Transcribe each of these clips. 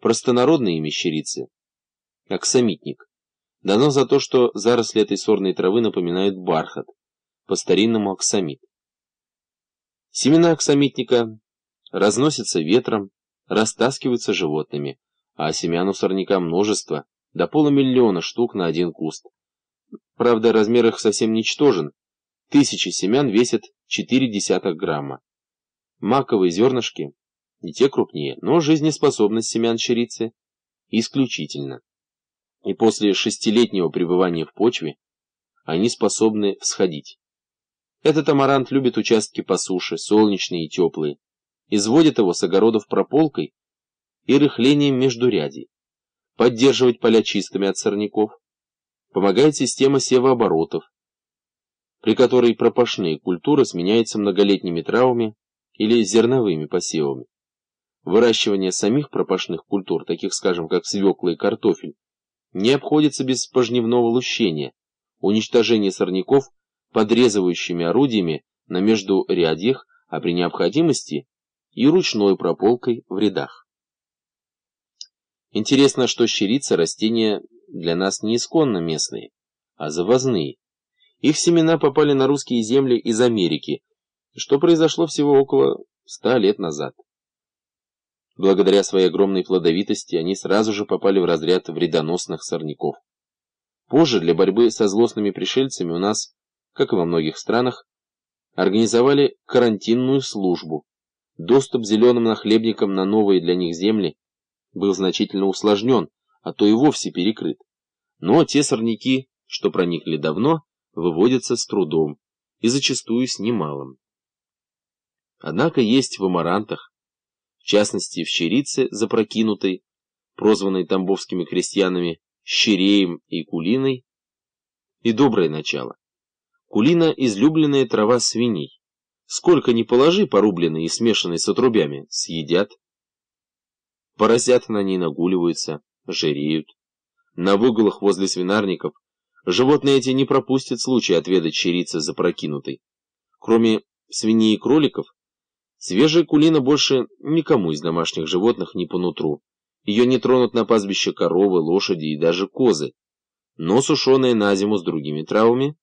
простонародное имя щирицы – аксамитник. Дано за то, что заросли этой сорной травы напоминают бархат, по-старинному аксамит. Семена аксамитника разносятся ветром, растаскиваются животными, а семян у сорняка множество, до полумиллиона штук на один куст. Правда, размер их совсем ничтожен. Тысячи семян весят 0,4 грамма. Маковые зернышки не те крупнее, но жизнеспособность семян щирицы исключительна. И после шестилетнего пребывания в почве они способны всходить. Этот амарант любит участки по суше, солнечные и теплые. Изводит его с огородов прополкой и рыхлением междурядий. Поддерживать поля чистыми от сорняков. Помогает система севооборотов, при которой пропашные культуры сменяются многолетними травами или зерновыми посевами. Выращивание самих пропашных культур, таких, скажем, как свекла и картофель, не обходится без пожневного лущения, уничтожения сорняков подрезывающими орудиями на междурядьях, а при необходимости и ручной прополкой в рядах. Интересно, что щирица растения для нас не исконно местные, а завозные. Их семена попали на русские земли из Америки, что произошло всего около ста лет назад. Благодаря своей огромной плодовитости они сразу же попали в разряд вредоносных сорняков. Позже для борьбы со злостными пришельцами у нас, как и во многих странах, организовали карантинную службу. Доступ зеленым нахлебникам на новые для них земли был значительно усложнен, а то и вовсе перекрыт. Но те сорняки, что проникли давно, выводятся с трудом и зачастую с немалым. Однако есть в амарантах, частности в щирице запрокинутой, прозванной тамбовскими крестьянами щиреем и кулиной, и доброе начало. Кулина – излюбленная трава свиней. Сколько ни положи порубленной и смешанной с отрубями, съедят. Поросята на ней нагуливаются, жиреют. На выгулах возле свинарников животные эти не пропустят случая отведать щирицы запрокинутой. Кроме свиней и кроликов, Свежая кулина больше никому из домашних животных не по нутру. Ее не тронут на пастбище коровы, лошади и даже козы. Но сушеная на зиму с другими травами,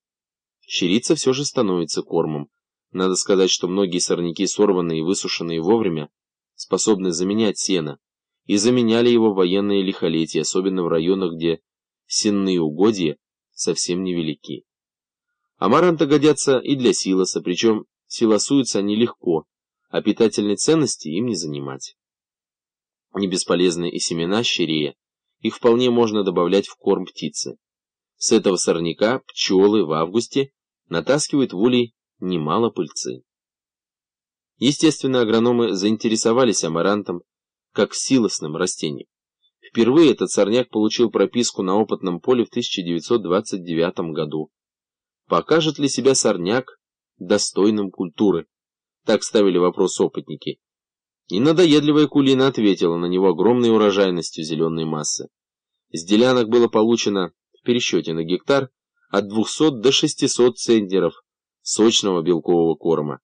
щирица все же становится кормом. Надо сказать, что многие сорняки, сорванные и высушенные вовремя, способны заменять сено. И заменяли его военные лихолетия, особенно в районах, где сенные угодья совсем невелики. Амаранты годятся и для силоса, причем силосуются они легко а питательной ценности им не занимать. Не бесполезны и семена щирея, их вполне можно добавлять в корм птицы. С этого сорняка пчелы в августе натаскивают в улей немало пыльцы. Естественно, агрономы заинтересовались амарантом как силосным растением. Впервые этот сорняк получил прописку на опытном поле в 1929 году. Покажет ли себя сорняк достойным культуры? Так ставили вопрос опытники. И надоедливая кулина ответила на него огромной урожайностью зеленой массы. С делянок было получено в пересчете на гектар от 200 до 600 центнеров сочного белкового корма.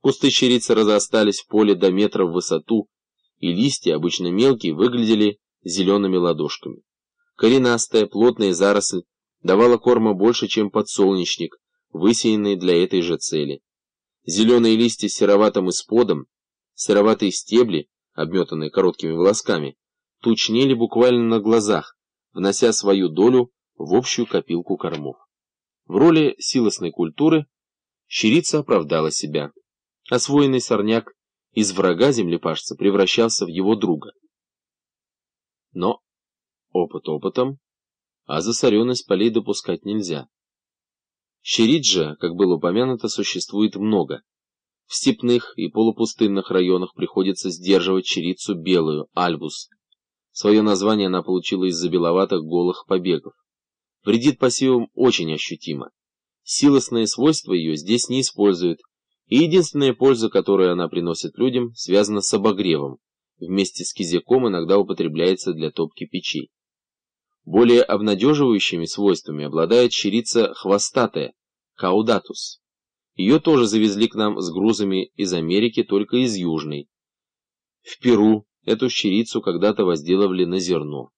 Кусты щирицы разостались в поле до метра в высоту, и листья, обычно мелкие, выглядели зелеными ладошками. Коренастая, плотная заросль давала корма больше, чем подсолнечник, высеянный для этой же цели. Зеленые листья с сероватым исподом, сероватые стебли, обметанные короткими волосками, тучнели буквально на глазах, внося свою долю в общую копилку кормов. В роли силосной культуры щирица оправдала себя. Освоенный сорняк из врага землепашца превращался в его друга. Но опыт опытом, а засоренность полей допускать нельзя. Щирит же, как было упомянуто, существует много. В степных и полупустынных районах приходится сдерживать щирицу белую, альбус. Свое название она получила из-за беловатых голых побегов. Вредит посевам очень ощутимо. Силосные свойства ее здесь не используют, и единственная польза, которую она приносит людям, связана с обогревом. Вместе с кизяком иногда употребляется для топки печей. Более обнадеживающими свойствами обладает щирица хвостатая, каудатус. Ее тоже завезли к нам с грузами из Америки, только из Южной. В Перу Эту щерицу когда-то возделывали на зерно.